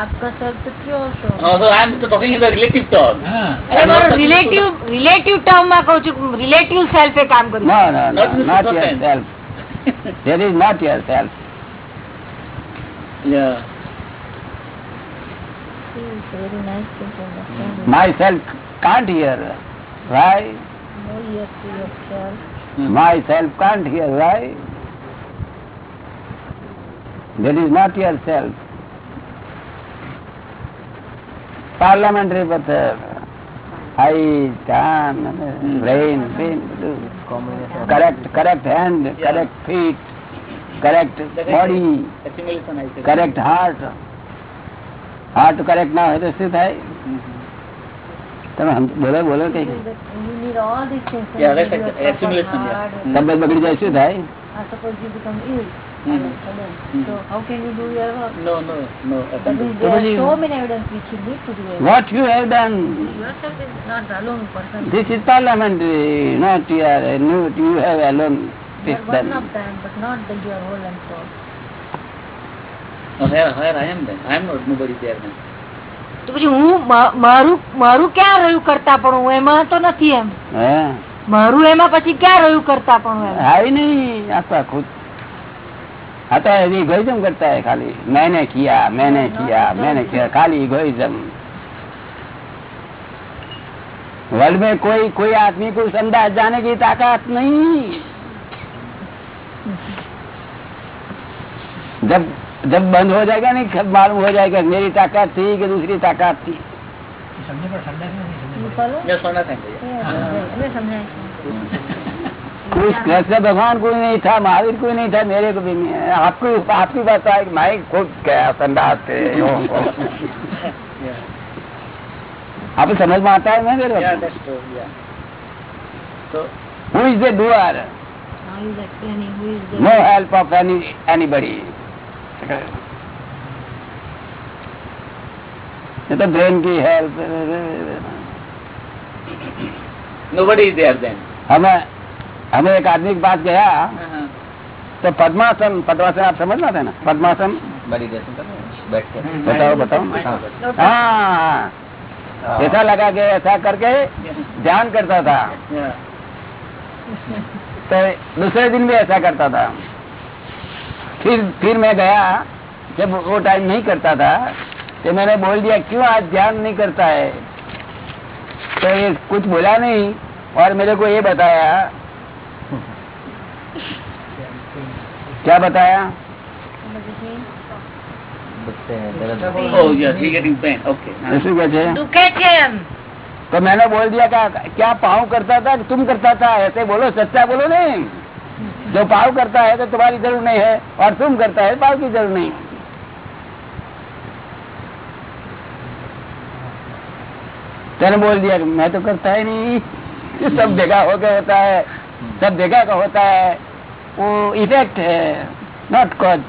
आपका सेल्फ तो pure soul No, so I am talking in the relative term. હા એટલે મારો રિલેટિવ રિલેટિવ ટર્મ માં કહું છું રિલેટિવ સેલ્ફ એ કામ કર્યું No, no, no, Not in the not super sense. yourself. There is not yourself. Yeah. It's very nice to understand. Myself can't hear. Why? Know your to yourself. Myself can't hear. Why? That is not yourself. parliamentary પથ્થર eye કાન brain brain correct correct hand correct feet correct body correct heart heart correct ના હોય તો શું થાય? તમે બોલો બોલો કઈ. તબિયત બગડી જાય શું થાય? So how can you do your work? No, no, no. There are so many evidence which you need to do. What you have done? Yourself is not alone person. This is parliamentary, not you are, no, you have alone. You are one of them, but not that you are whole and soul. Where, where I am then? I am not nobody there then. તો પછી હું મારું મારું ક્યાં રહ્યું કરતા પણ હું એમાં તો નથી એમ મારું એમાં પછી ક્યાં રહ્યું કરતા પણ આવી નહીં આપવા ખુદ खुद आता है इगोइज्म करता है खाली मैंने किया मैंने किया मैंने किया खाली इगोइज्म वर्ल्ड में कोई कोई आदमी को संदास जाने की ताकत नहीं जब जब बंद हो जाएगा नहीं सब मालूम हो जाएगा मेरी ताकत थी कि दूसरी ताकत थी સમજે પણ સંદાસ નથી સમજે कोई कृष्ण भगवान कोई नहीं था महावीर कोई नहीं था मेरे को भी नहीं है आपको आपकी बात है कि मैं खुद गया संदास। Yeah. आपको समझ में आता है मैं मेरे who is the doer no help of any anybody ये तो ब्रेन की help nobody is there then. हमें हमें एक आदमी के पास गया Uh-huh. तो पद्मासन पद्मासन आप समझ में ना? पद्मासन? के बताओ। बताओ हाँ ऐसा लगा के ऐसा करके ध्यान करता था। तो दूसरे दिन भी ऐसा करता था। फिर फिर मैं गया जब वो टाइम नहीं करता था तो मैंने बोल दिया क्यों आज ध्यान नहीं करता है? तो ये कुछ बोला नहीं और मेरे को ये बताया क्या बताया? तो मैंने बोल दिया क्या क्या पाव करता था तुम करता था? ऐसे बोलो सच्चा बोलो नहीं। जो पाव करता है तो तुम्हारी ज़रूर नहीं है और तुम करता है तो पाव की ज़रूर नहीं। तेने बोल दिया मैं तो करता ही नहीं। सब देखा हो गया होता है सब देखा का होता है। इफ़ेक्ट है। नॉट कॉज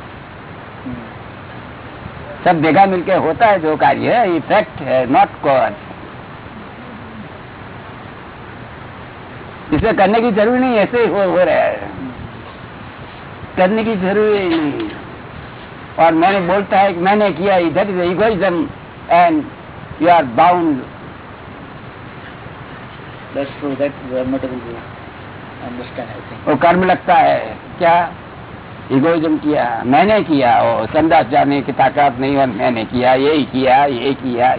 सब देखा मिलके होता है जो कार्य है इफ़ेक्ट है नॉट कॉज इसे करने की ज़रूरी नहीं ऐसे ही हो, हो रहा है। करने की ज़रूरी नहीं। और मैंने बोलता है कि मैंने किया that is egoism and you are bound That's true. That we वो कर्म लगता है क्या इगोइज्म किया मैंने किया वो संदास जाने की ताकत नहीं और मैंने किया यही किया यही किया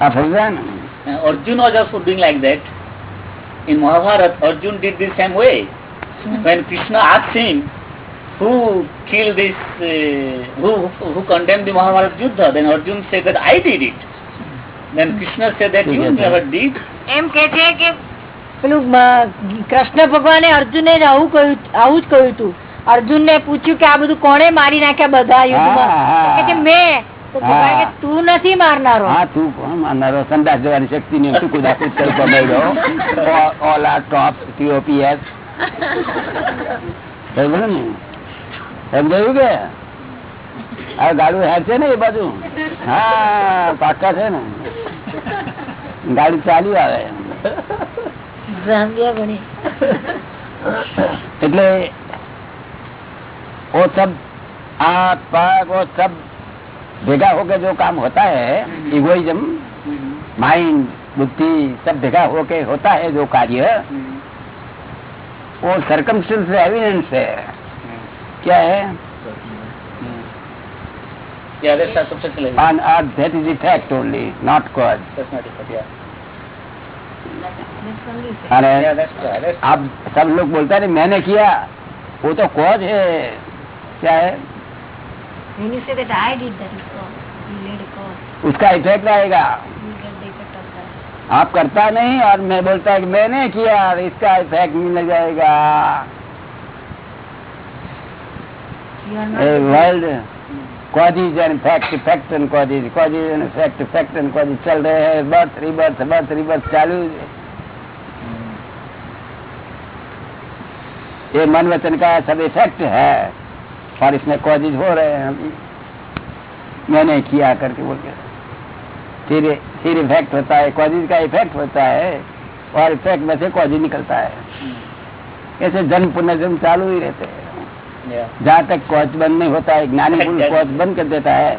आप समझ रहे हैं ना Uh, Arjuna was also doing like that. In Mahabharata, Arjun did the same way. When Krishna asked him, who killed this, uh, who, who condemned the Mahabharata Yuddha, then Arjun said that I did it. Then Krishna said that you Yes, sir. never did. એમ કે છે કે પેલું કૃષ્ણ ભગવાને અર્જુને આવું કહ્યું આવું જ કહ્યું હતું અર્જુન ને પૂછ્યું કે આ બધું કોણે મારી નાખ્યા બધા યુદ્ધમાં? કે મેં. તો નથી મારનારો. હા તું કોણ મારનારો? સંદાસ જવાની શક્તિ ની તું કુદાકુદ કરી ઓલ આર ટોપ ટીઓપીએસ સમજાયું કે? આ ગાડું હેર છે ને એ બાજુ? હા પાકા છે ને? ગાડી ચાલી આવે. એટલે वो सब हाथ पाग वो सब भेगा होकर जो काम होता है इगोइज्म हम्म, माइंड बुद्धि सब भेगा होके होता है जो कार्य हम्म, वो सरकमस्टेंस एविडेंस है हम्म, क्या है हम्म. Yeah, that's circumstantial on earth that is effect only not cause That's not effect, yeah. That's only fact. अरे Yeah, अरे आप सब लोग बोलते है मैंने किया। वो तो कौन है। क्या है? उसका इफ़ेक्ट आएगा। आप करता नहीं और मैं बोलता है कि मैंने किया इसका इफ़ेक्ट मिल जाएगा। चल रहे हैं चालू ये मन वचन का सब इफ़ेक्ट है और इसमें कॉजेज हो रहे हैं अभी मैंने किया करके बोल के फिर फिर इफ़ेक्ट होता है कॉजेज का इफ़ेक्ट होता है और इफ़ेक्ट में से कॉजेज निकलता है ऐसे जन्म पुनर्जन्म चालू ही रहते हैं. जहाँ तक कोच बंद नहीं होता है ज्ञानी पुरुष कॉज बंद कर देता है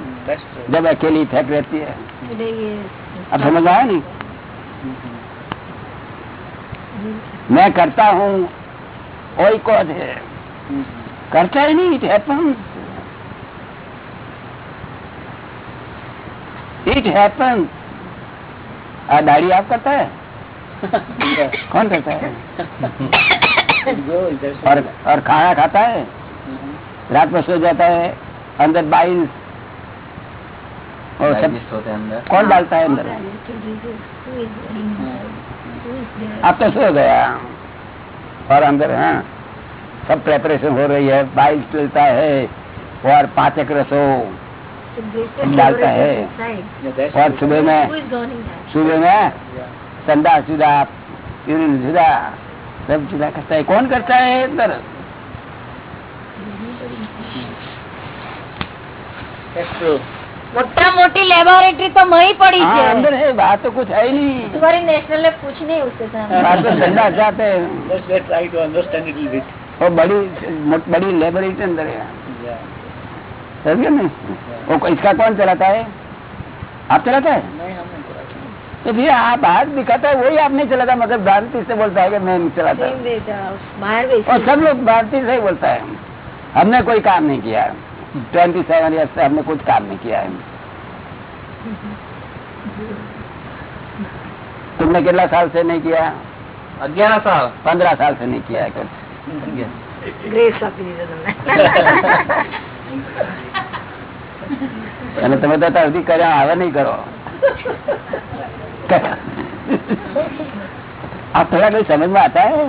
जब अकेली इफ़ेक्ट रहती है। अब समझ आया नहीं? मैं करता हूँ वही कॉज है। हम्म, करता ही नहीं इट हैपन्स इट हैपन्स दाढ़ी आप करता है? कौन करता है? और और खाना खाता है. रात में सो जाता है अंदर बाइल्स और सब होते हैं अंदर। कौन डालता है अंदर। there? अब तो सो गया। और अंदर हाँ सब प्रेपरेशन हो रही है बाइल्स चलता है और पाचक रसो डालता है। और सुबह में? सुबह में जुदा यूरिन जुदा सब जुदा करता है। कौन करता है अंदर? That's true. मोटा मोटी लेबोरेटरी तो मही पड़ी हाँ है अंदर है बात तो कुछ है ही नहीं तुम्हारी नेशनल ने पूछ नहीं उसके सामने बात तो संदा जाते हैं Let's let's try to understand it a little bit. वो बड़ी मोट- बड़ी लेबोरेटरी अंदर है Yeah. समझे ना वो को- इसका कौन चलाता है आप चलाता है नहीं हम नहीं चलाते तो फिर आप बाहर दिखाता है वही आप नहीं चलाता मगर भ्रांति से बोलता है कि मैं नहीं चलाता Same way the- बाहर भी और सब लोग भ्रांति से ही बोलता है हमने कोई काम नहीं किया ट्वेंटी सेवन ईयर्स से हमने कुछ काम नहीं किया है तुमने कितना साल से नहीं किया અગિયાર સાલ पंद्रह साल से नहीं किया है कुछ ગ્રેસ આપી દીધો તમને અને તમે તો અત્યાર સુધી કર્યા હવે નહીં કરો आप थोड़ा कोई समझ में आता है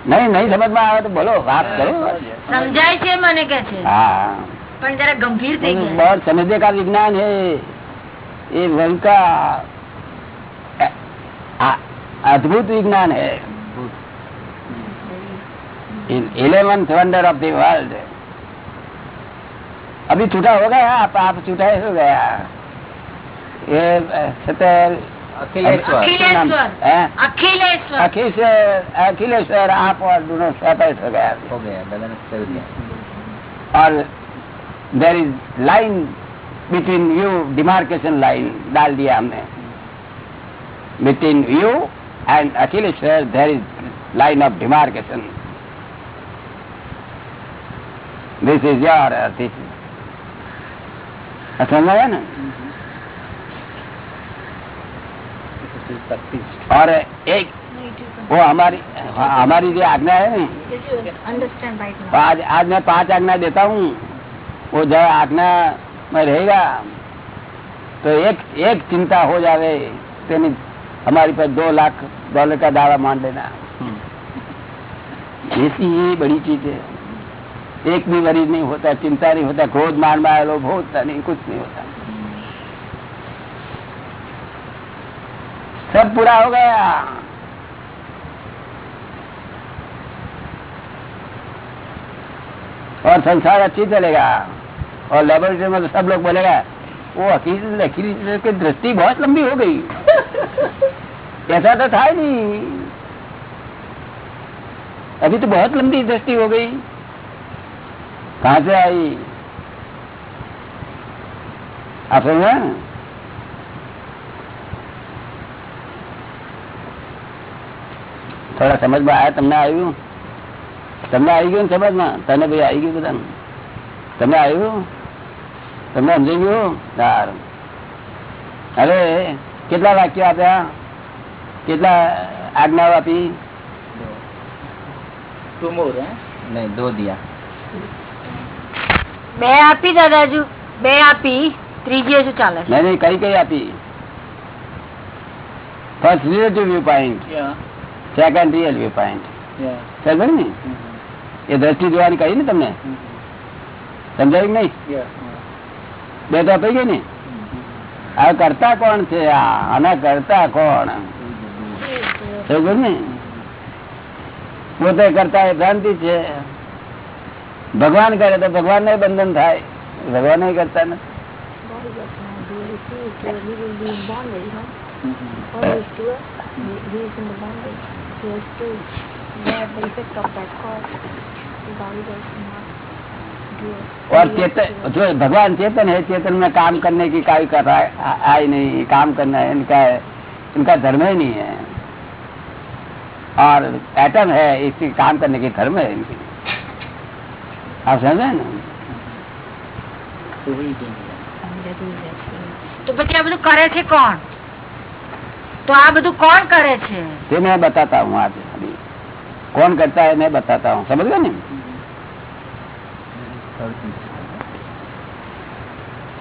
हाँ? I know, yeah, that's- नहीं नहीं समझ में आवे तो बोलो बात करो સમજાય છે મને કે છે हाँ પણ જરા ગંભીર થઈ ગયા बहुत समझने का विज्ञान है ये वर्ल्ड का अ- अ- अद्भुत विज्ञान है eleventh wonder of the world अभी छूटा हो गया आप आप छूटा हो गया ये अ, अखिलेश्वर। अखिलेश्वर। आप और दोनों सेपरेट हो गया हो गया। और there is line between you demarcation line डाल दिया हमने। Between you and Akhileshwar there is line of demarcation this is your this और एक वो हमारी हमारी जो आज्ञा है ना आज आज मैं पांच आज्ञा देता हूँ वो जब आज्ञा में रहेगा तो एक एक चिंता हो जावे तेनी हमारी पर दो लाख डॉलर का दावा मान लेना ऐसी ही बड़ी चीज है एक भी मरीज नहीं होता चिंता नहीं होता क्रोध मान माया लोभ होता नहीं कुछ नहीं होता सब पूरा हो गया। और संसार अच्छी चलेगा। और लेबोरेटरी में तो सब लोग बोलेगा वो हकीकत हकीकत की दृष्टि बहुत लंबी हो गई। ऐसा तो था ही नहीं। अभी तो बहुत लंबी दृष्टि हो गई। कहा से आई? आप समझ? થોડા સમજમાં આવ્યા તમને આવ્યું તમને આવી ગયું ને સમજમાં? તને ભાઈ આવી ગયું બધા તમને આવ્યું તમને સમજી ગયું? સારું. હવે કેટલા વાક્યો આપ્યા? કેટલા આજ્ઞાઓ આપી? બે આપી દાદાજુ. બે આપી ત્રીજી હજુ ચાલે નહીં નહીં કઈ કઈ આપી? First relative view point second real view point yeah. ને. એ દ્રષ્ટિ જોવાની કહી ને તમને. સમજાયું નહીં બે તો આપી ગઈ ને આ કરતા કોણ છે? આના કરતા કોણ? સમજ ને પોતે કરતા એ ભ્રાંતિ છે. ભગવાન કરે તો ભગવાન ને બંધન થાય. ભગવાન કરતા નથી. और चेतन जो भगवान चेतन है चेतन में काम करने की काई कर रहा है आई नहीं काम करना है इनका इनका धर्म ही नहीं है। और एटम है इसकी काम करने की धर्म है इनकी। आप समझे ना? तो, तो बच्चे करे थे कौन? તો આ બધું કોણ કરે છે ये मैं बताता हूँ आज अभी कौन करता है मैं बताता हूँ समझ गए ना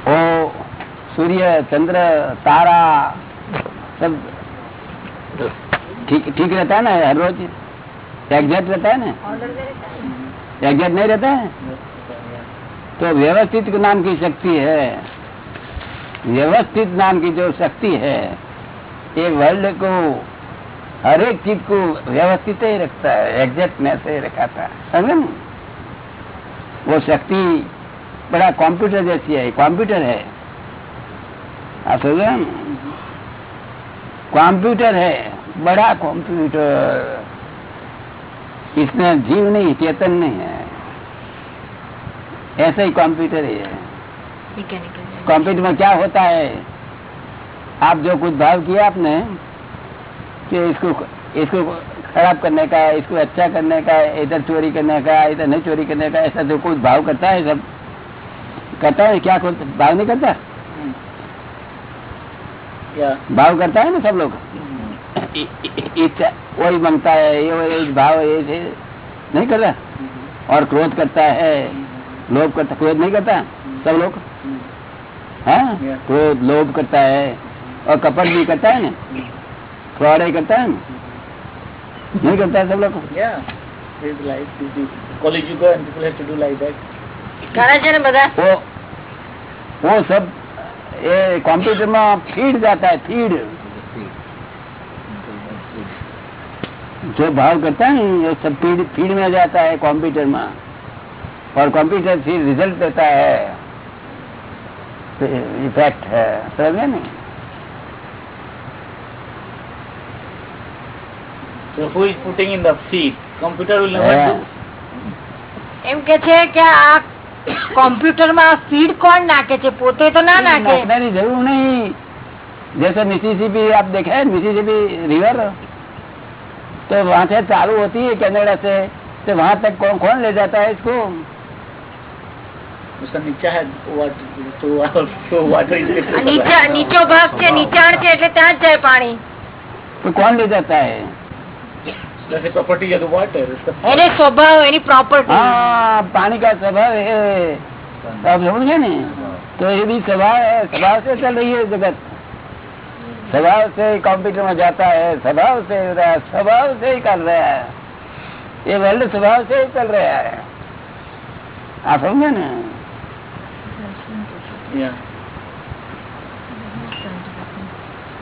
वो सूर्य चंद्र तारा सब ठीक ठीक रहता है ना हर रोज एग्जैक्ट रहता है ना एग्जैक्ट नहीं रहता है तो व्यवस्थित नाम की शक्ति है व्यवस्थित नाम की जो शक्ति है ये वर्ल्ड को हर एक चीज़ को व्यवस्थित ही रखता है एग्जैक्टनेस ही रखाता है समझे ना? वो शक्ति बड़ा कंप्यूटर जैसी है कंप्यूटर है। आप समझे कंप्यूटर है बड़ा कंप्यूटर इसमें जीव नहीं चेतन नहीं है। ऐसा ही कंप्यूटर ही है। कंप्यूटर में क्या होता है? आप जो कुछ भाव किया आपने कि इसको इसको खराब करने का इसको अच्छा करने का इधर चोरी करने का इधर नहीं चोरी करने का ऐसा जो कुछ भाव करता है सब? करता है क्या कुछ भाव नहीं करता? Yeah. भाव करता है ना सब लोग? इ- वही माँगता है ये वही भाव ये ये नहीं करता? और क्रोध करता है लोभ करता क्रोध नहीं करता? सब लोग? हाँ? क्रोध लोभ करता है। और कपट भी करता है ना? फ्रॉड ही करता है ना? नहीं करता है सब लोग? वो सब ये कंप्यूटर में फ़ीड जाता है फ़ीड जो भाव करता है ना सब फ़ीड फ़ीड में जाता है कंप्यूटर में। और कंप्यूटर फिर रिज़ल्ट देता है। तो इफ़ेक्ट है समझे नहीं who is putting in the feed? Computer will never Yeah. do. એમ કે છે કે આ કોમ્પ્યુટર માં ફીડ કોણ નાખે છે પોતે તો ના નાખે नाचने की जरूर नहीं जैसे मिसिसिपी आप देखे हैं मिसिसिपी रिवर तो वहाँ से चालू होती है कनाडा से तो वहाँ तक कौन कौन ले जाता है इसको उसका नीचा है what so so water is આ નીચે નીચો ભાગ છે નીચાણ છે એટલે ત્યાં જ જાય પાણી तो कौन ले जाता है That's a property of the water. अरे स्वभाव any property. हाँ पानी का स्वभाव है। आप समझ गए नहीं तो ये भी स्वभाव है। स्वभाव से चल रही है जगत। स्वभाव से कंप्यूटर में जाता है। स्वभाव से हो रहा है। स्वभाव से ही कर रहा है। ये वर्ल्ड स्वभाव से ही चल रहा है। आप समझे ना?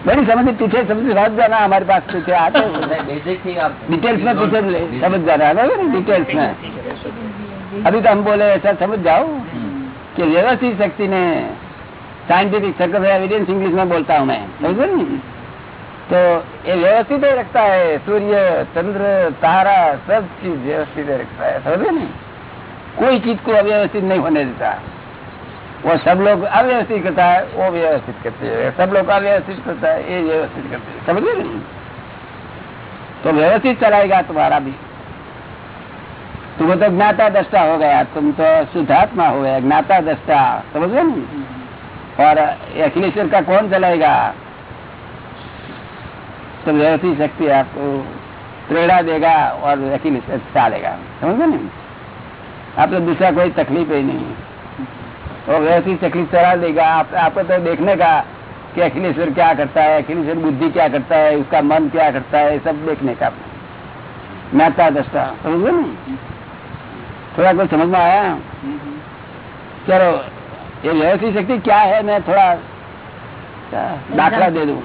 बड़ी समझ पीछे समझ समझ जाना हमारे पास पीछे आते हैं बेसिक थी आप। डिटेल्स में पीछे ले- समझ जाना है ना डिटेल्स में। अभी तो हम बोले ऐसा समझ जाओ कि व्यवस्थित शक्ति ने साइंटिफिक सर्कल एविडेंस इंग्लिश में बोलता हूँ मैं समझ रहे नहीं? तो ये व्यवस्थित ही रखता है सूर्य चंद्र तारा सब चीज़ व्यवस्थित रखता है समझ रहे नहीं? कोई चीज़ को अव्यवस्थित नहीं होने देता। वो सब लोग अव्यवस्थित करता है, वो व्यवस्थित करते हैं। सब लोग अव्यवस्थित करता है, ये व्यवस्थित करते हैं। समझ गए तो व्यवस्थित चलाएगा तुम्हारा भी। तुम तो ज्ञाता दृष्टा हो गया, तुम तो शुद्धात्मा हो गया, ज्ञाता दृष्टा। समझ गए और अखिलेश्वर का कौन चलाएगा? तो व्यवस्थित शक्ति आपको प्रेरणा देगा और अखिलेश्वर चालेगा। समझ गए आप तो दूसरा कोई तकलीफ़ ही नहीं वो व्यवस्थित तकलीफ़ चला देगा आप, आपको तो देखने का कि अखिलेश्वर क्या करता है अखिलेश्वर बुद्धि क्या करता है उसका मन क्या करता है सब देखने का। ज्ञाता दृष्टा समझ गए थोड़ा कुछ समझ में आया? चलो ये व्यवस्थित शक्ति क्या है? मैं थोड़ा दाखला दे दूँ।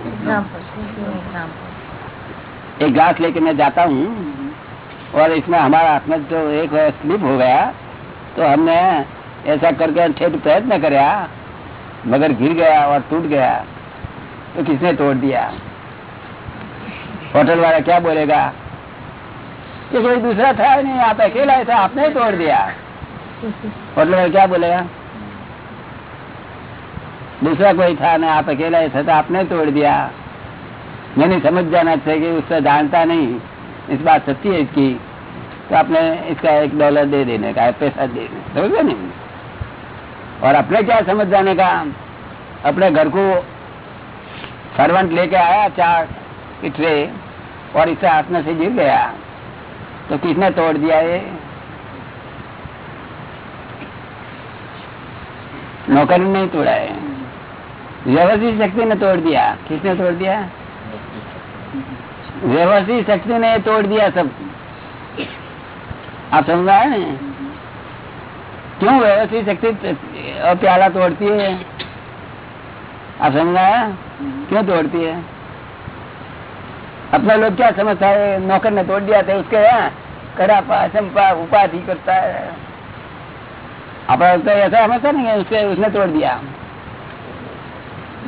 एक ग्लास लेके मैं जाता हूँ और इसमें हमारा हाथ में जो एक स्लिप हो गया तो हमने ऐसा करके ठेठ प्रयत्न कराया, मगर गिर गया और टूट गया तो किसने तोड़ दिया? होटल वाला क्या बोलेगा? कि कोई दूसरा था नहीं, आप अकेला ऐसा आपने ही तोड़ दिया। होटल वाला क्या बोलेगा? दूसरा कोई था ना आप अकेला ही था तो आपने तोड़ दिया। मैंने समझ जाना चाहिए कि उससे जानता नहीं, इस बात सच्ची है इसकी तो आपने इसका एक डॉलर दे देने का पैसा दे देने समझ गए नहीं? और अपने क्या समझ जाने का? अपने घर को सर्वेंट लेके आया चार की और इससे हाथ में से गिर गया। तो किसने तोड़ दिया ये? नौकर ने नहीं तोड़ा है। व्यवस्थित शक्ति ने तोड़ दिया। किसने तोड़ दिया? व्यवस्थित शक्ति ने तोड़ दिया सब। आप समझ रहे हैं? क्यों व्यवस्थित शक्ति और प्याला तोड़ती है। आप समझ हैं? क्यों तोड़ती है? अपना लोग क्या समझता है? नौकर ने तोड़ दिया था उसके यहाँ कड़ा चंपा उपाधि करता है। अपना तो ऐसा समझता नहीं है उसके उसने तोड़ दिया।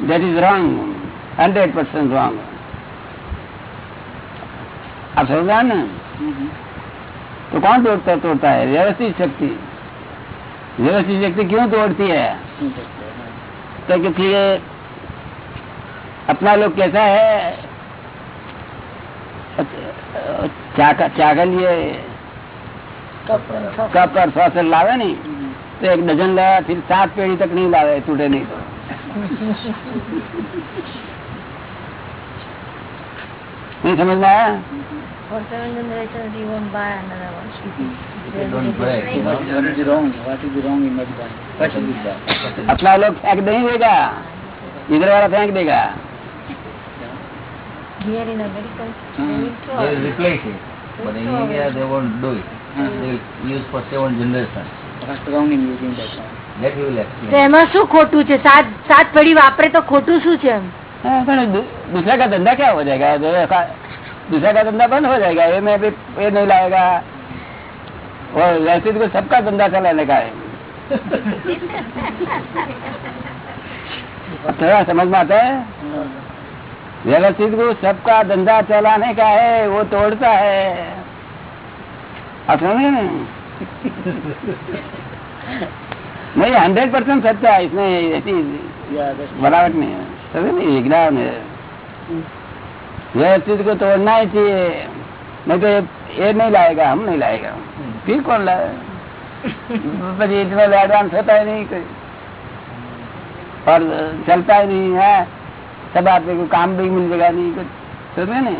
That is wrong hundred percent wrong आप समझ ना? तो कौन तोड़ता तोड़ता है? व्यवस्थित शक्ति। व्यवस्थित शक्ति क्यों तोड़ती है? तो क्योंकि अपना लोग कैसा है? चाकल ये कप और सॉसर लावे नहीं? तो एक डजन लाया फिर सात पेड़ी तक नहीं लावे, टूटे नहीं तो। नहीं समझ में आया? For seven generations, you won't buy another one. They don't break, you know. What is wrong? What is wrong in that one? What is that? अपना लोग फेंक नहीं देगा इधर वाला फेंक देगा Here in America, they will throw They will away. replace it. But in India, they won't do it. They will use for seven generations. What's wrong in using that one? That he will તો explain. એમાં શું ખોટું છે સાત સાત પેઢી વાપરે તો ખોટું શું છે એમ हाँ, पर दू- दूसरा का धंधा क्या हो जाएगा जो का- दूसरा का धंधा बंद हो जाएगा ये में भी ये नहीं लाएगा वो वैसे तो सबका धंधा चलाने का है। थोड़ा समझ में आता है? व्यवस्थित को सबका धंधा चलाने का है वो तोड़ता है। आप समझे नहीं हंड्रेड परसेंट सत्य है इसमें ऐसी बनावट नहीं है। समझे नहीं विज्ञान है। व्यवस्थित को तोड़ना ही चाहिए नहीं तो ये, ये नहीं लाएगा हम नहीं लाएगा। फिर कौन लाए? પછી इतना एडवांस होता ही नहीं और चलता ही नहीं है। सब आदमी को काम भी मिल जाएगा नहीं, कुछ समझे नहीं।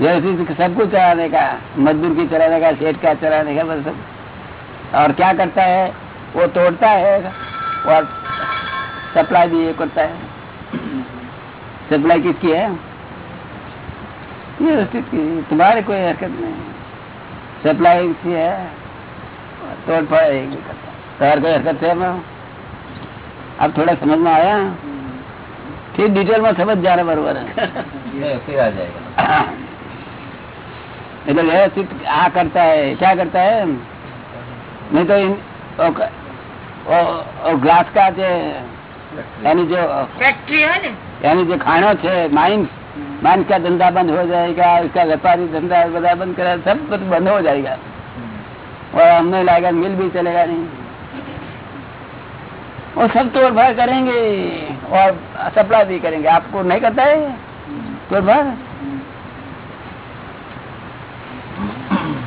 व्यवस्थित सब कुछ चलाने का, मजदूर की चलाने का, सेठ का चलाने का, बस सब। और क्या करता है? वो तोड़ता है और सप्लाई भी ये करता है। सप्लाई किसकी है? ये तुम्हारे कोई हरकत नहीं। સપ્લાય છે તોડ પડે તમારે કઈ હરકત છે એમાં? સમજ જાણે બરોબર એટલે વ્યવસ્થિત આ કરતા હે કરતા હે તો ગ્લાસ કા છે એની જે ફેક્ટરી એની જે ખાણો છે માઇન્ડ मान का धंधा बंद हो जाएगा उसका व्यापारी धंधा बड़ा बंद करा सब कुछ बंद हो जाएगा। हम्म। और हमने लाएगा मिल भी चलेगा नहीं। वो सब तोड़ भर करेंगे और सप्लाई भी करेंगे। आपको नहीं करता है तोड़ भर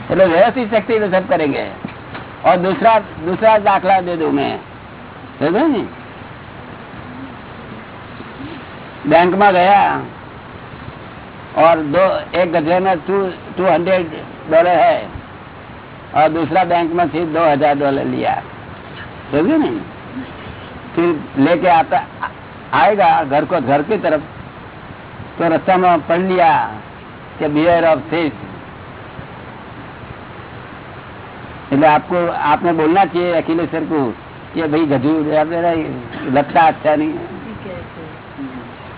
चलो व्यवस्थित शक्ति तो सब करेंगे। और दूसरा दूसरा दाखला दे दू मैं। बैंक में गया। और दो एक गजरे में टू टू हंड्रेड डॉलर है और दूसरा बैंक में फिर दो हजार डॉलर लिया समझे नहीं फिर लेके आता आएगा घर को घर की तरफ तो रास्ता में पढ़ लिया कि बियर ऑफ थिस એટલે आपको आपने बोलना चाहिए अखिलेश सर को कि भाई गजू मेरा लगता अच्छा नहीं है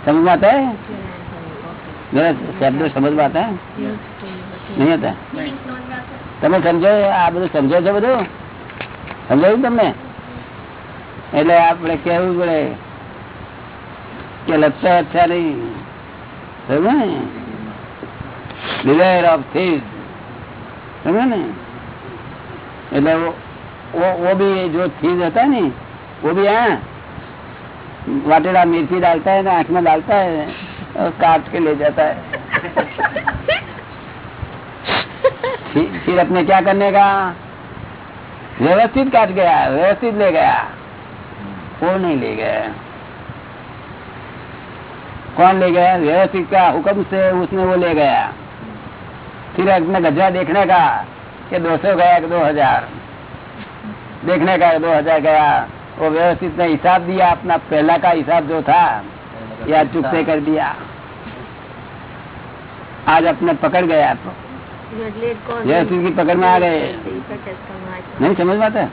समझ में आता है શબ્દો સમજવા હતા? નહીં હતા? તમે સમજો, આ બધું સમજો છો બધું? સમજાયું તમને? એટલે આપણે કેવું પડે કે લક્ષા અચ્છા નહીં. સમજ ને? ડિઝાયર ઓફ થીઝ સમજ ને? એટલે ઓ બી જો થીઝ હતા ને, ઓ બી હા वो भी वाटेला मिर्ची डालता है ना, आँख में डालता है, और काट के ले जाता है। फिर अपने क्या करने का? व्यवस्थित काट गया, व्यवस्थित ले गया। वो नहीं ले गया। कौन ले गया? व्यवस्थित का हुक्म से उसने वो ले गया। फिर अपने गजा देखने का, कि दो सौ गया कि दो हज़ार। देखने का दो हज़ार गया। वो व्यवस्थित ने हिसाब दिया, अपना पहला का हिसाब जो था, या चुकते कर दिया। आज अपने पकड़ गया व्यवस्थित की पकड़ में आ गए। नहीं, समझ पाते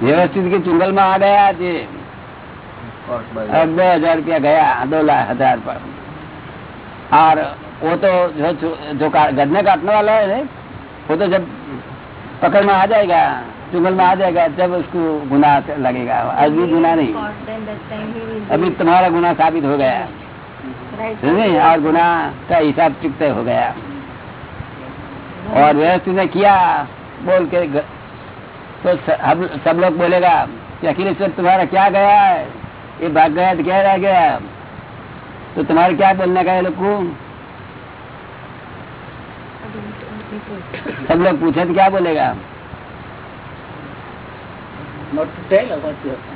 व्यवस्थित के चुंगल में आ गया आज दो हज़ार रुपया गया, दो लाख हज़ार पर। और वो तो जो जो गन्ने काटने वाला है वो तो जब पकड़ में आ जाएगा चुंगल में आ जाएगा जब उसको गुना लगेगा। अभी गुना नहीं। अभी तुम्हारा गुना साबित हो गया? और गुना का हिसाब चुकते हो गया। और व्यवस्थित ने किया बोल के तो हम सब लोग बोलेगा कि अखिलेश्वर तुम्हारा क्या गया है? ये भाग गया तो क्या रह गया? तो तुम्हारे क्या बोलने का है लोग? को सब लोग पूछे तो क्या बोलेगा Not to tell or what you have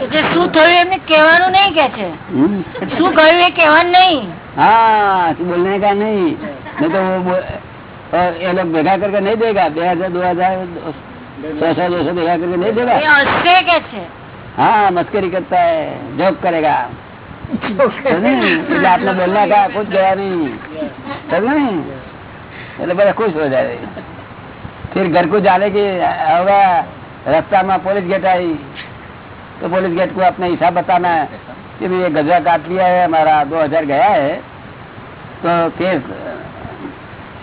કે જે શું થયું એમને કહેવાનું નહીં કે છે हम्म? શું કહ્યું એ કહેવાનું નહીં हाँ तो बोलने का नहीं नहीं तो वो बो- और ये लोग भेगा करके नहीं देगा दो हजार दो हजार सौ सौ दो सौ भेगा करके नहीं देगा એ હશે કે છે हाँ मस्करी करता है जोक करेगा समझे? એટલે आपने बोलने का कुछ गया नहीं समझे नहीं એટલે બધા खुश हो जाए फिर घर को जाने की होगा रास्ता में पुलिस गेट आई तो पुलिस गेट को अपने हिसाब बताना है कि भाई ये गजा काट लिया है हमारा दो हजार गया है तो केस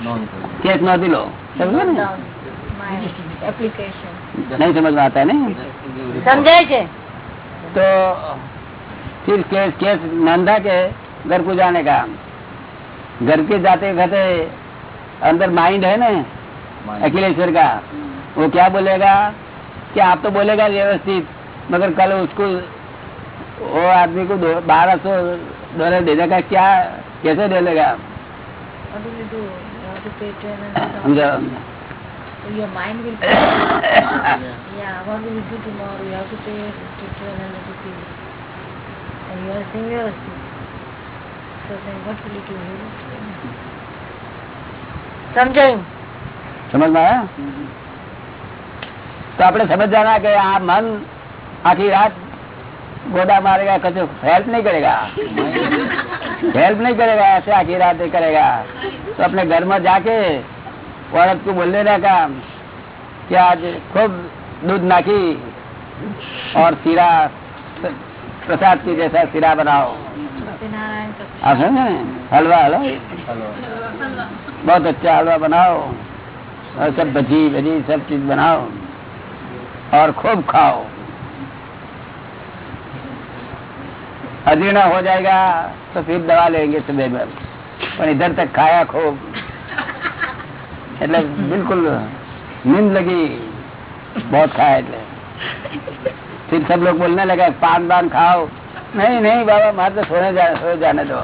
non criminal. केस नोंधी लो समझो ना application. नहीं समझ में आता है नहीं Just to give report. સમજાય છે तो फिर केस केस नंदा के घर को जाने का घर के जाते जाते अंदर माइंड है ना? अखिलेश्वर का। वो क्या बोलेगा? क्या आप तो बोलेगा व्यवस्थित मगर कल उसको वो आदमी को बारह सौ डॉलर दे देगा क्या कैसे दे देगा? You know? સમજાયું समझ में आया तो આપણે समझ जाना कि આ मन आखी रात गोदा मारेगा कचो हेल्प नहीं करेगा हेल्प नहीं करेगा ऐसे आखी रात नहीं करेगा तो अपने घर में जाके औरत को बोल देने का कि आज खूब दूध नाखी और सीरा प्रसाद की जैसा सीरा बनाओ सत्यनारायण का आप समझे ना? हलवा हलवा Hello. बहुत अच्छा हलवा बनाओ और सब भजी भजी सब चीज बनाओ और खूब खाओ अजीर्ण हो जाएगा तो फिर दवा लेंगे सुबह में पर इधर तक खाया खूब એટલે बिल्कुल नींद लगी बहुत खाया એટલે फिर सब लोग बोलने लगा पान पान खाओ नहीं नहीं बाबा मार तो सोने जा, सो जाने दो।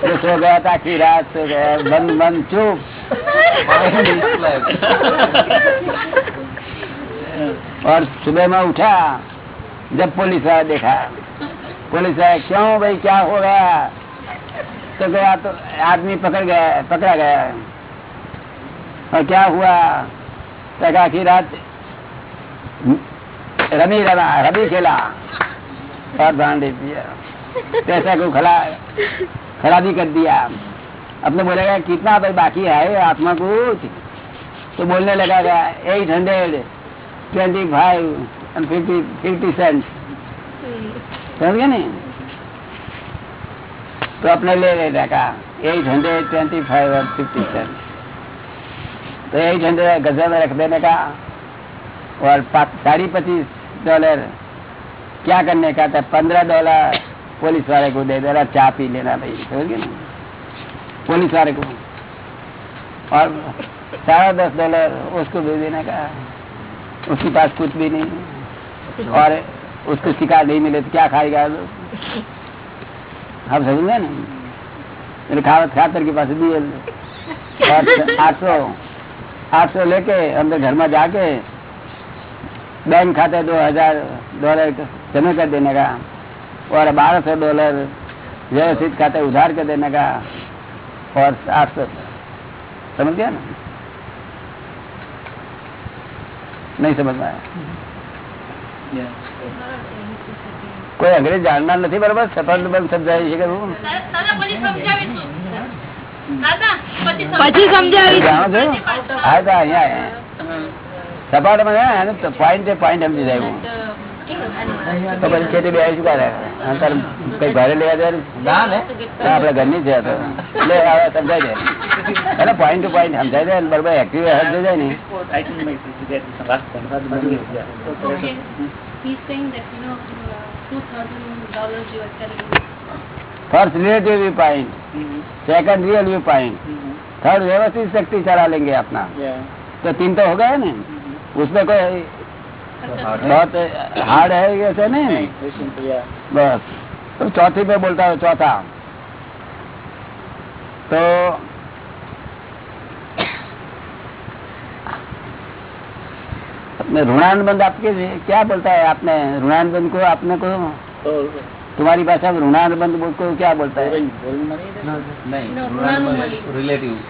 तो सो गया था आखी रात सो गया बंद बंद चुप. और सुबह में उठा जब पुलिस वाला देखा। पुलिस वाला क्यों भाई क्या हो गया? तो गया तो आदमी पकड़ गया पकड़ा गया। और क्या हुआ? तो कहा कि रात रमी रमा रमी खेला। और भांडे पिया पैसा को खला खराबी कर दिया। अपने बोलेगा, कितना भाई बाकी है? आत्मा कुछ? तो बोलने लगा गया eight hundred, twenty five fifty fifty cent समझ गए नहीं? तो अपने ले लेने का एट हंड्रेड, ट्वेंटी फाइव और फिफ्टी सेंट तो एट हंड्रेड गजे में रख देने का, और साढ़े पच्चीस डॉलर क्या करने का था? पंद्रह डॉलर पुलिस वाले को दे देना चाय पी लेना भाई, समझ गए ना? पुलिस वाले को। और साढ़े दस डॉलर उसको दे देने का। उसके पास कुछ भी नहीं। और उसको शिकार नहीं मिले तो क्या खाएगा हम समझ गए ना? मेरे खावत खातर के पास दिए आठ सौ आठ सौ लेके हमने घर में जाके बैंक खाते दो हज़ार डॉलर जमा कर देने का और बारह सौ डॉलर व्यवस्थित खाते उधार कर देने का और आठ सौ समझ गया ना नहीं समझ में आया Yeah. કોઈ અંગ્રેજ જાણનાર નથી બરોબર સફળ બંધ સમજાય છે કે હું પછી સમજાવીશ જાણો છો હા તો અહીંયા આયા. સપાટ માં પોઈન્ટ પોઈન્ટ સમજી જાય હું તો પછી ખેતી બે શું કરે અંતર કઈ ઘરે લેવા જાય ના ને આપડે ઘરની છે આ તો એટલે હવે સમજાય જાય એટલે પોઈન્ટ ટુ પોઈન્ટ સમજાય જાય ને બરોબર એક્ટિવ સમજાય જાય ને I think my sister get this last one. Yeah. Okay. He's saying that, you know, uh, two thousand dollars you are telling me. First relative viewpoint Mhm. Second real viewpoint Mhm. Third व्यवस्थित शक्ति चला लेंगे अपना Yeah. तो तीन तो हो गए ना उसमें कोई बहुत हार्ड है ये ऐसे नहीं. बस। तो चौथी पे बोलता है चौथा। तो अपने ऋणानुबंध आपके क्या बोलता है? आपने ऋणानुबंध को आपने को Oh, तुम्हारी भाषा में ऋणानुबंध बोल को क्या बोलता है? है? नहीं रिलेटिव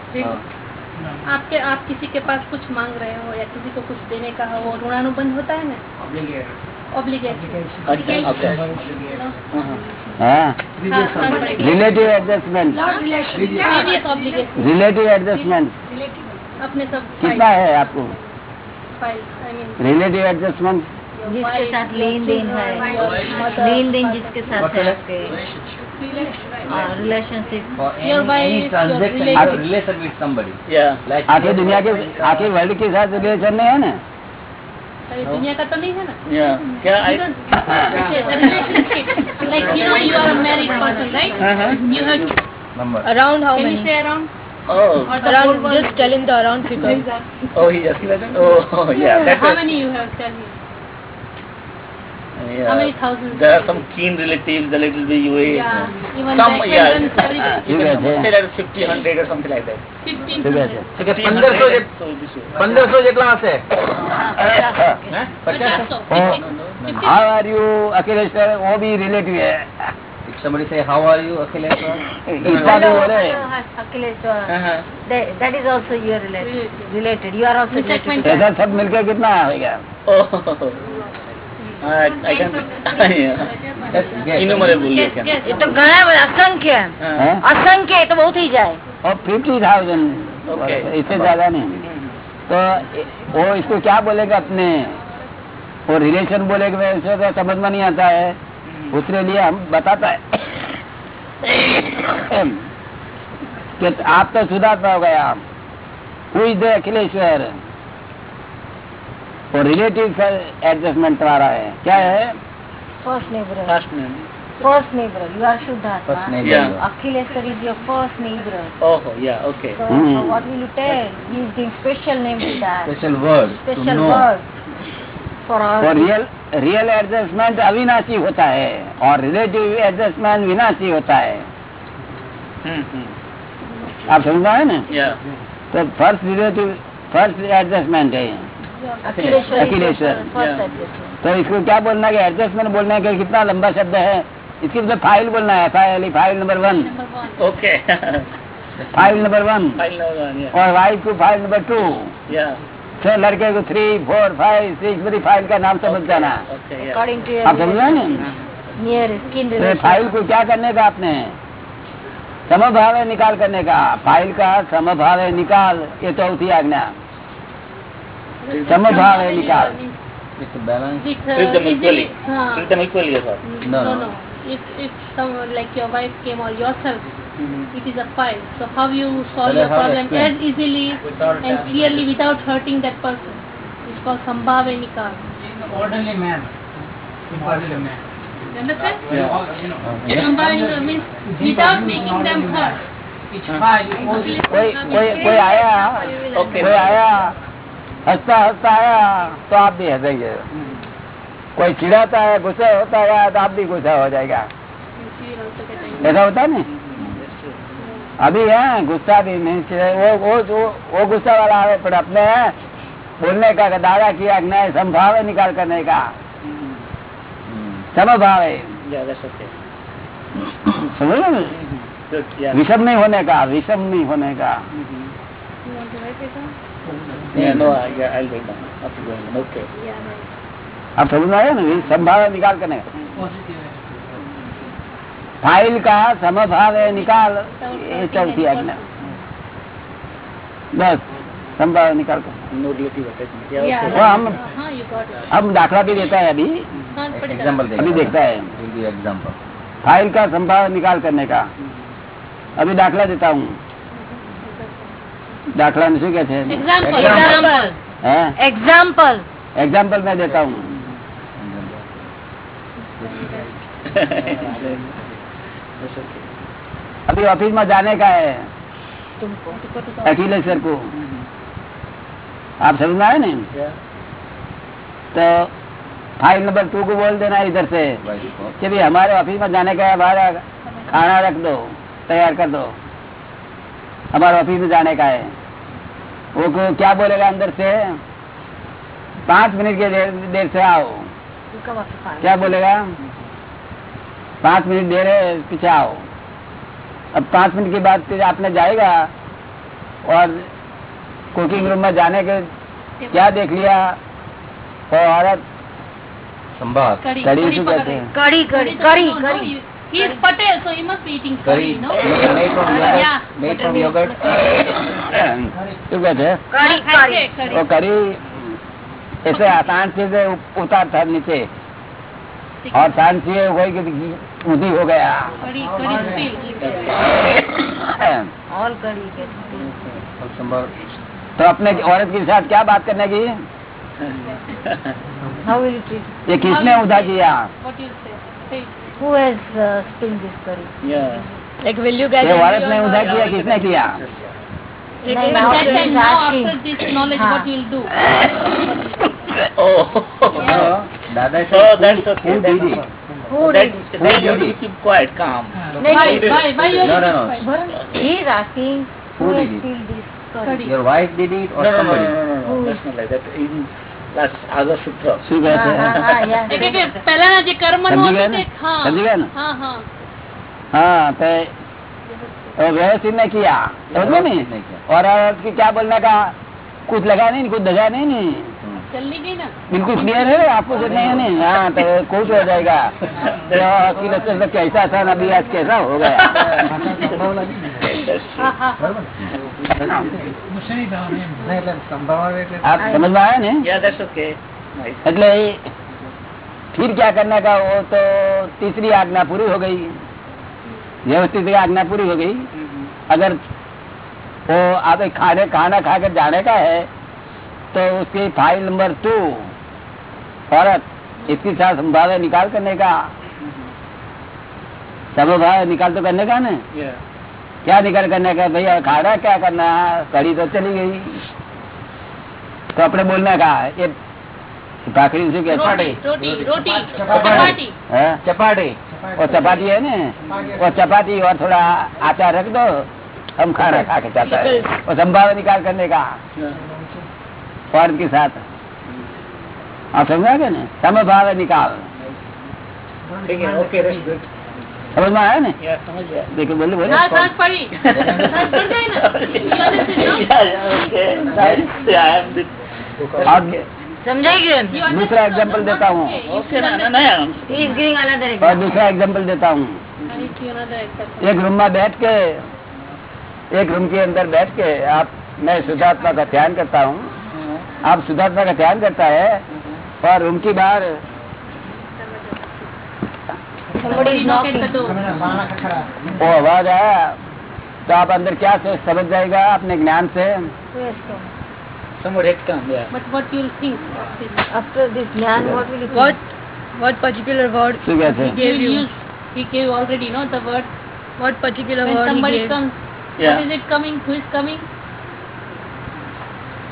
आपके आप किसी के पास कुछ मांग रहे हो या किसी को कुछ देने का हो वो ऋणानुबंध होता है ना? अच्छा. हाँ। रिलेटिव एडजस्टमेंट रिलेटिव एडजस्टमेंट अपने सब कितना है आपको? File I mean relative adjustment जिसके साथ लेन देन है। लेन देन जिसके साथ है आखिर दुनिया के आखिर वर्ल्ड के साथ रिलेशन है ना? दुनिया का तो नहीं है ना? क्या around Yeah. how many thousands There are some keen relatives, a little bit UA. yeah even Some, the yeah. acquaintance everything You ठीक है, can ठीक है। say that 50, 100 or something like that. fifteen ठीक है hundred सर પંદરસો જે So this way. પંદરસો જેટલા હશે હે? पचास सौ Oh. fifty how are you Akhilesh sir वो भी रिलेटिव है If somebody say how are you Akhilesh इतना भी बोले Akhilesh, Uh-huh. that is also your related. Related. You are also Mr. related. Quentin. ऐसा सब मिलकर कितना होगा हाँ, तो तो असंख्य हाँ। असंख्य तो बहुत ही जाए। फिफ्टी थाउज़ेंड इससे ज़्यादा नहीं। तो वो इसको क्या बोलेगा अपने? वो रिलेशन बोलेगा तो समझ में नहीं आता है। उसके लिए हम बताता है। कि आप तो सुधार हो गया आप दे अखिलेश्वर। और रिलेटिव एडजस्टमेंट द्वारा है। क्या है? Real adjustment hmm. अविनाशी होता है और रिलेटिव एडजस्टमेंट विनाशी होता है। आप समझा तो है न? तो फ़र्स्ट रिलेटिव फ़र्स्ट एडजस्टमेंट है। Adjustment. तो इसको क्या बोलना है एडजस्टमेंट बोलना है कितना लंबा शब्द है? इसकी मतलब फ़ाइल बोलना है file file number one. Okay. File number one. और वाइफ को फ़ाइल नंबर टू. फिर लड़के को थ्री फोर फाइव सिक्स बड़ी फ़ाइल का नाम समझ जाना आप समझ रहे ना तो फ़ाइल को क्या करने का आपने? समभाव निकाल करने का। फ़ाइल का समभाव निकाल ये चौथी आज्ञा। समभाव है निकाल With balance. With, uh, Treat them equally. easily, हाँ. Treat them equally, yes, sir. No, no, no. no. If if someone like your wife came or yourself, Mhm. it is a file. So how you solve Well, your I have problem explained. as easily and clearly without hurting that person. It's called sambhave nikal. orderly man. In orderly man. You understand? You know, you know, Yes. Sambhave nikal means without making them hurt. each file, you go to कोई कोई कोई आया Okay. कोई आया हंसता हंसता आया तो आप भी हंसेंगे कोई चिढ़ाता है गुस्सा होता है तो आप भी गुस्सा हो जाएगा. ऐसा होता है ना अभी है गुस्सा भी नहीं वो वो वो, वो गुस्सा वाला है पर अपने बोलने का दादा की आज्ञा है संभाव निकाल करने का. समभाव है. समझ. विषम नहीं होने का विषम नहीं होने का Mhm. You want to write it down? File का समभाव है निकाल चलती है बस संभाव निकाल कर नोट हम हम दाखला भी देता है अभी एग्ज़ाम्पल अभी देखता है एग्ज़ाम्पल फ़ाइल का संभाव निकाल करने का अभी दाखला देता हूँ दाखला में શું કે છે Example. Example. હે Example. एग्जाम्पल मैं देता हूँ That's okay. अभी ऑफिस में जाने का है तुमको अखिलेश सर को आप समझ में आए ना Yeah. तो फाइल नंबर टू को बोल देना इधर से Wife को. कि भाई हमारे ऑफिस में जाने का है हमारा खाना रख दो तैयार कर दो हमारे ऑफिस में जाने का है वो क्या बोलेगा अंदर से? पाँच मिनट के देर, देर से आओ। क्या बोलेगा? पाँच मिनट देर है पीछे आओ। अब पाँच मिनट के बाद फिर आपने जाएगा और कुकिंग रूम में जाने के क्या देख लिया? वो औरत संभाग. कड़ी कड़ी कड़ी? कड़ी कड़ी। He is Patel, so he must be eating curry, curry. no? Yeah, made from yogurt. Yeah. Made from yogurt. together. Curry, curry. तो curry ऐसे आसान चीज़ें उतार था नीचे और शांत चीज़ें हो गई कि उदी हो गया और करी संभव तो अपने औरत के साथ क्या बात करने की ये किसने उदा किया You? Say. Who has spilled this कड़ी Yeah. Like will you guys ये औरत ने किया किसने किया नहीं now that he now after this knowledge, हाँ. what you do? Oh. No, Dada Oh, that's okay. Who did it? who did that you keep quiet, calm. Why? Why? Why you No, no, no. he is asking who Who has did it? this your wife did it or no, somebody. no, no, no, no. That's not like that. In that's other sutra. શું કહે हाँ हाँ છે हाँ yeah એક એક પહેલાના જે કર્મનું સમજી ગયા હતું ને? તે હા સમજી ગયા ને? હા હા हाँ तो वो व्यवस्थित ने किया समझ में नहीं नहीं किया. और औरत की क्या बोलने का कुछ लगा नहीं कुछ दगा नहीं नहीं ચલ્લી ગઈ ને बिल्कुल क्लियर है आपको से नहीं है नहीं हाँ तो कुछ हो जाएगा तो अखिलेश सर कैसा था ना अभी आज कैसा हो गया હા હા मुझसे नहीं था नहीं નહીં એટલે સંભાવના એટલે आप समझ में आया नहीं Yeah, that's okay. Nice. એટલે એ फिर क्या करने का वो तो तीसरी आज्ञा पूरी हो गई व्यवस्थित आज्ञा पूरी हो गई अगर वो आप एक खाने खाना खाकर जाने का है तो उसकी फाइल नंबर टू औरत इसके साथ संभावे निकाल करने का समभाव निकाल तो करने का ना Yeah. क्या निकाल करने का भैया खाना क्या करना कड़ी तो चली गई तो अपने बोलने का ये भाखड़ी શું કે છે? रोटी रोटी रोटी चपाटी। चपाटी हाँ? चपाटी वो चपाती है ना वो चपाती और थोड़ा आचार रख दो हम खाना खा के जाता है वो संभाव निकाल करने का Yeah. फौरन के साथ आप समझा गए ना समभाव निकाल ठीक है ओके that's good. समझ में आया ना देखो बोले बोले। दूसरा एग्ज़ाम्पल देता हूँ। और दूसरा एग्ज़ाम्पल देता हूँ। एक रूम में बैठ के एक रूम के अंदर बैठ के आप मैं शुद्धात्मा का ध्यान करता हूँ। आप शुद्धात्मा का ध्यान करता है और रूम की बाहर वो आवाज़ आया तो आप अंदर क्या से समझ जाएगा अपने ज्ञान से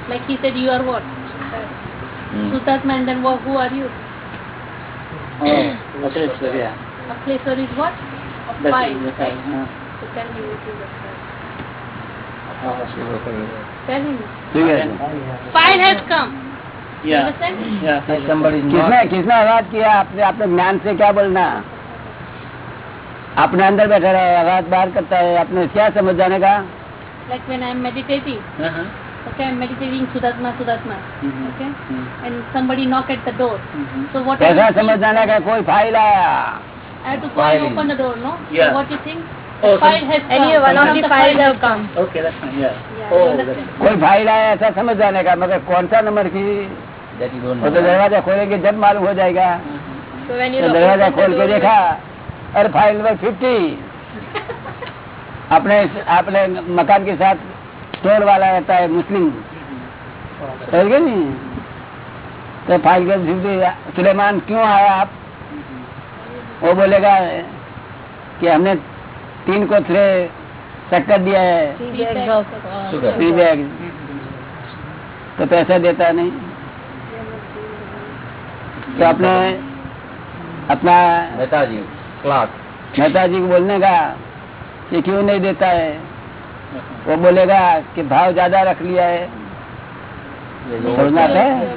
Like he said, you are what? Sutatma, and then who are you? Oh, what is yeah. A placer is what? A file, right? So tell him it is a file. Tell him. File has come. Yeah. Yeah. किसने किसने आवाज़ किया आपने आपने ज्ञान से क्या बोलना अपने अंदर बैठा रहे आवाज़ बाहर करता है आपने क्या समझ जाने का like when I'm meditating. Uh-huh. Okay, I'm meditating Sudatma Sudatma. Mm-hmm. Okay, mm-hmm. and somebody knock at the door. Mm-hmm. So what? ऐसा समझ जाने का कोई फ़ाइल आया कोई फ़ाइल आया ऐसा समझ जाने का? मतलब मगर कौन सा नंबर की तो दरवाज़ा खोलेंगे जब मालूम हो जाएगा। तो दरवाज़ा खोल के देखा अरे फ़ाइल नंबर फिफ्टी अपने अपने मकान के साथ टोल वाला रहता है मुस्लिम। समझ तो फ़ाइल नंबर फिफ्टी सुलेमान क्यों आया आप? वो बोलेगा कि हमने तीन को थ्रे चक्कर दिया है. थ्री बैग तो पैसा देता नहीं। तो अपने अपना Mehta ji, clerk. मेहता जी को बोलने का कि क्यों नहीं देता है? वो बोलेगा कि भाव ज़्यादा रख लिया है। समझना. है।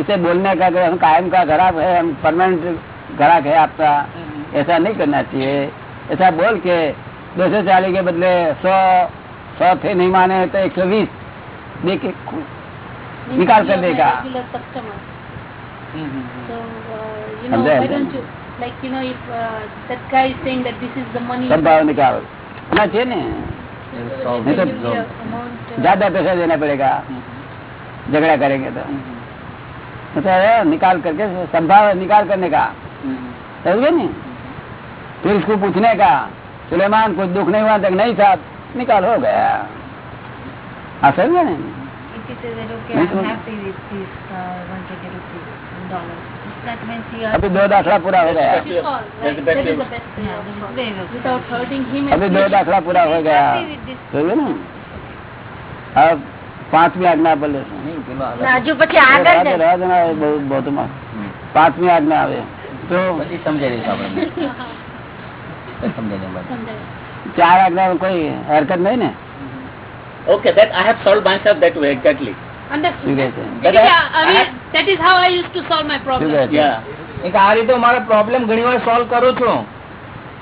इसे बोलने का कि हम कायम का ग्राहक है हम परमानेंट ग्राहक है आपका ऐसा नहीं करना चाहिए। ऐसा बोल के दो सौ चालीस के बदले सौ सौ थे नहीं माने तो एक सौ बीस दे के निकाल कर देगा। Mhm. So, uh, if uh, चाहिए ना। नहीं तो uh, ज़्यादा पैसा देना पड़ेगा। झगड़ा करेंगे तो। तो निकाल करके संभाव निकाल करने का। समझे नहीं? फिर उसको पूछने का सुलेमान कुछ दुख नहीं हुआ तक नहीं था निकाल हो गया। अभी दो दाखला पूरा हो गया। अभी दो दाखला पूरा हो गया। अब પાંચમી આજ્ઞા બોલે પાંચમી આજ્ઞા આવે. તો ચાર આજ્ઞા કોઈ હરકત નહીં ને? Okay that I have solve myself that way exactly problem ઘણી વાર સોલ્વ કરું છું.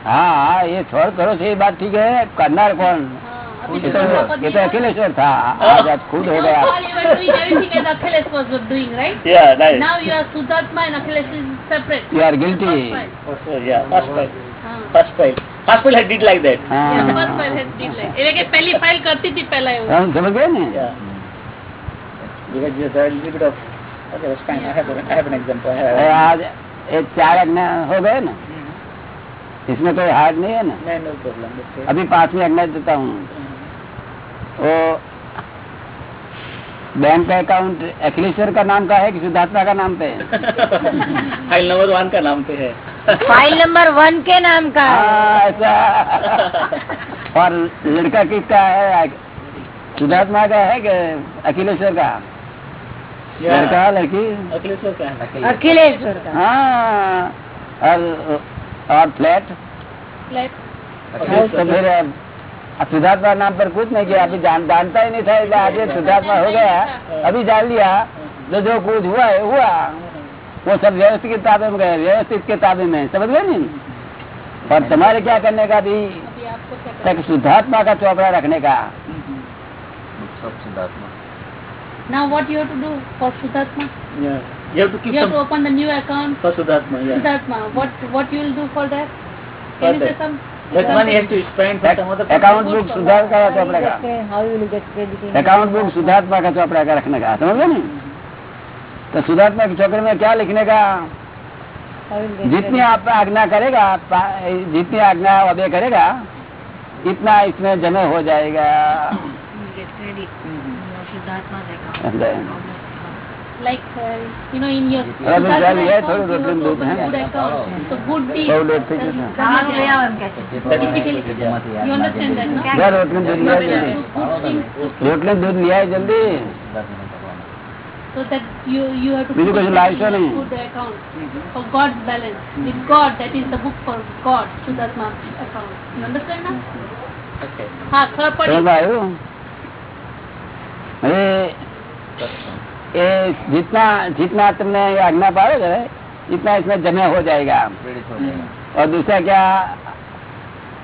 હા હા એ સોલ્વ કરો છો એ બાદ ઠીક છે. કરનાર કોણ? ये जो तो सभापति ये तो है, अखिलेश्वर था आज आज खुद हो so गया far you were doing everything as Achilles was doing, right? Yeah, right. Now you are Sudatma and Achilles is separate. You are First guilty. file. Also, yeah, first file. हाँ. First file. First file I did like that. Yeah, हाँ first file has been like. એટલે કે પહેલી file કરતી હતી પહેલા એવું. हम समझ गए ना Yeah. Because there's a little bit of. Okay, that's fine. I have, a, I have an example. I अरे have. आज एक चार अज्ञा हो गए ना इसमें कोई हार्ड नहीं है ना No, no problem. Okay. अभी पांचवी अज्ञा देता हूँ वो बैंक का अकाउंट अखिलेश्वर का नाम का है कि सिद्धार्थना का नाम पे है? फ़ाइल नंबर वन का नाम पे है। फ़ाइल नंबर वन के नाम का है। हाँ, ऐसा। और लड़का किसका है? सिद्धार्थना का है कि अखिलेश्वर का? लड़का लड़की? अखिलेश्वर का है। अखिलेश्वर। का। हाँ और और फ्लैट Flat. तो फिर अब नाम पर कुछ नहीं किया अभी जान जानता ही नहीं था कि आज ये सिद्धार्थमा हो गया अभी जान लिया जो जो कुछ हुआ है हुआ वो सब व्यवस्थित के ताबे में गए व्यवस्थित के ताबे में समझ गए नहीं और तुम्हारे क्या करने का भी तक शुद्धात्मा का चौपड़ा रखने का. है? Now what you have to do for Sudatma? Yeah. You have to keep You have to open the new account. for Sudatma. Yeah. Sudatma. What what you will do for that? Can you say some? That money has to spend for some other account book सुधार का चौपड़ा का How you get credit in account book शुद्धात्मा का चौपड़ा का रखने का समझ गए तो के चौपड़े में क्या लिखने का जितनी? आप आज्ञा करेगा जितनी आज्ञा अबे करेगा इतना इसमें जमे हो जाएगा like uh, you know in your yeah, but that, yeah, thoda rotlin dudh hai so good deed so let it karma kriya hum kehte hain you understand that no yeah rotlin dudh liya jaldi rotlin dudh liya hai jaldi so that you you have to bilkul kuch life nahi good account for god balance with god that is the book for god sudatma account you understand na okay ha third party समझ आयो अरे ये जितना जितना तुमने आज्ञा पालोगे इतना इसमें जमे हो जाएगा। हो जाएगा. और दूसरा क्या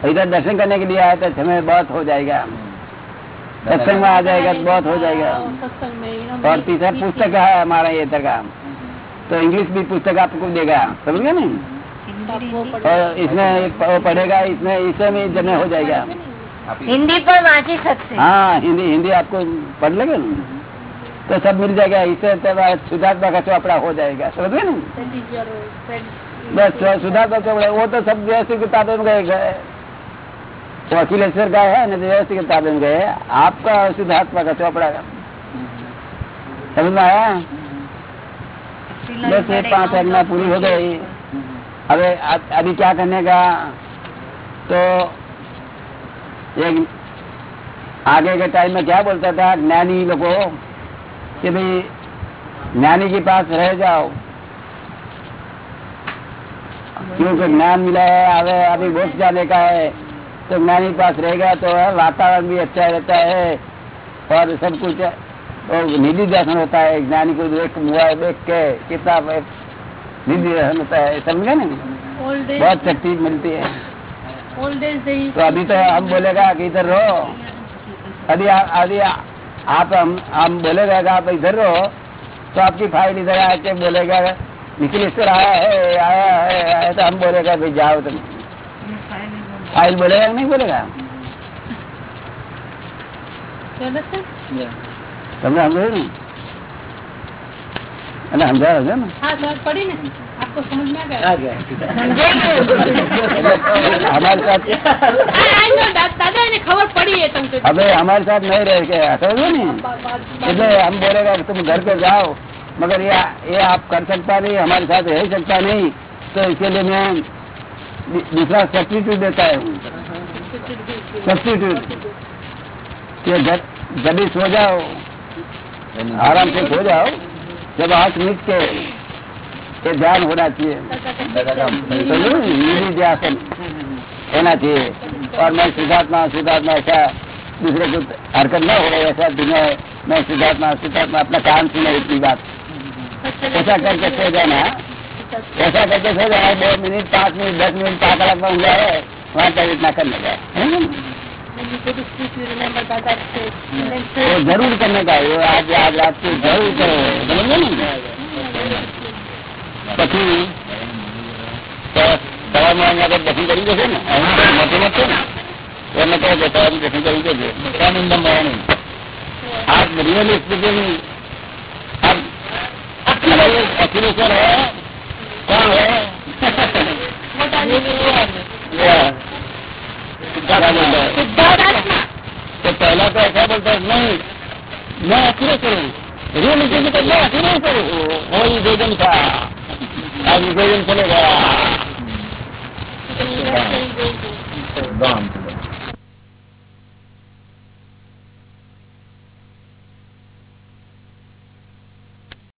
इधर दर्शन करने के लिए आए तो समय बहुत हो जाएगा। सत्संग में आ जाएगा तो बहुत हो जाएगा। में और तीसरा पुस्तक है हमारा ये इधर का। तो इंग्लिश भी पुस्तक आपको देगा समझ गए नहीं। और इसमें पढ़ेगा इसमें इसमें भी जमे हो जाएगा। हिंदी पर वांची सकते हाँ हिंदी हिंदी आपको पढ़ लेंगे। ना तो सब मिल जाएगा इससे तब सुधार्था का चौपड़ा हो जाएगा, समझ गए ना बस सुधार्था चौपड़ा वो तो सब व्यवस्थित किताबें में गए वो अखिलेश्वर का है ना तो व्यवस्थित किताबें में गए। आपका सिद्धात्मा का चौपड़ा का समझ में आया? बस ये पाँच आज्ञा पूरी हो गई। अब- अभी क्या करने का? तो एक आगे के टाइम में क्या बोलता था, ज्ञानी लोगों? कि भाई ज्ञानी के पास रह जाओ। क्योंकि ज्ञान मिला है अबे अभी वोट जाने का है तो ज्ञानी के पास रहेगा तो वातावरण भी अच्छा रहता है और सब कुछ और निधि दर्शन होता है ज्ञानी को देख मुआ देख के कितना निधि दर्शन होता है समझ ना? बहुत शक्ति मिलती है। तो अभी तो हम बोलेगा कि इधर रहो। अभी अभी आप हम हम बोलेगा कि आप इधर रहो तो आपकी फाइल इधर आके बोलेगा निखिलेश्वर आया है आया है आया है, तो हम बोलेगा भाई जाओ तुम फाइल बोलेगा कि नहीं बोलेगा you understand? Yeah. તમને સમજાયું ને અને સમજાયો છે ને हाँ समझ पड़ी ना आपको हमारे साथ દાદા हमारे साथ नहीं रह એટલે हम बोलेगा तुम घर पे जाओ मगर ये ये आप कर सकता नहीं हमारे साथ रह सकता नहीं तो इसके लिए मैं दूसरा सब्सिट्यूट देता है। सब्सिट्यूट कि जब सो जाओ आराम से सो जाओ जब हाथ मीट के ध्यान होना चाहिए होना चाहिए और मैं सिद्धात्मा सिद्धात्मा ऐसा दूसरे को हरकत न हो ऐसा दुनिया मैं सिद्धात्मा सिद्धात्मा अपना काम सुने इतनी बात ऐसा करके सो जाना ऐसा करके सो जाना दो मिनट पाँच मिनट दस मिनट पाँच लाख में हो जाए वहाँ तक इतना करने वो ज़रूर करने का आज आज रात को ज़रूर करो समझे પછી સવારમાં અહીંયા આગળ દર્શન કરી જશે ને અહીં તો મોટી નથી ને તો એમને કહે કે સવારમાં દર્શન કરી જજો આનંદ મરણી आप रियली स्पीकिंग अब अखिलेश्वर है कौन है Yeah. क्या बोलता है तो पहला तो ऐसा बोलता है नहीं मैं अखिलेश्वर हूँ रियल स्पीकिंग तो मैं अखिलेश्वर हूँ वही निवेदन था आज निवेदन चले गया Gone.